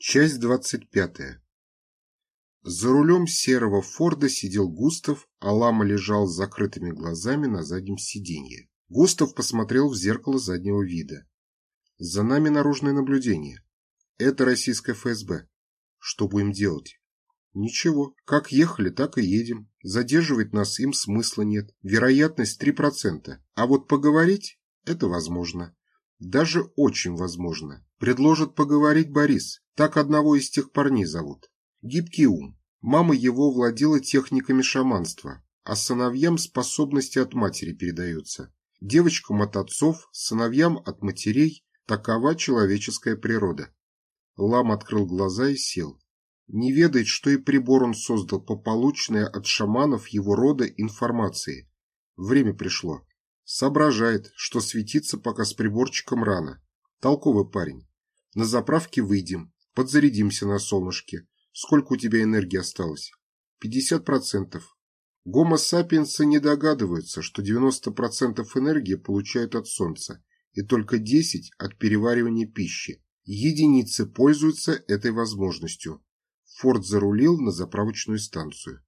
Часть двадцать пятая. За рулем серого Форда сидел Густав, а Лама лежал с закрытыми глазами на заднем сиденье. Густав посмотрел в зеркало заднего вида. За нами наружное наблюдение. Это российское ФСБ. Что будем делать? Ничего. Как ехали, так и едем. Задерживать нас им смысла нет. Вероятность 3%. А вот поговорить – это возможно. Даже очень возможно. Предложит поговорить Борис. Так одного из тех парней зовут. Гибкий ум. Мама его владела техниками шаманства, а сыновьям способности от матери передаются. Девочкам от отцов, сыновьям от матерей. Такова человеческая природа. Лам открыл глаза и сел. Не ведает, что и прибор он создал по полученной от шаманов его рода информации. Время пришло. Соображает, что светиться пока с приборчиком рано. Толковый парень. На заправке выйдем, подзарядимся на солнышке. Сколько у тебя энергии осталось? 50%. Гомо сапиенсы не догадываются, что 90% энергии получают от солнца и только 10% от переваривания пищи. Единицы пользуются этой возможностью. Форд зарулил на заправочную станцию.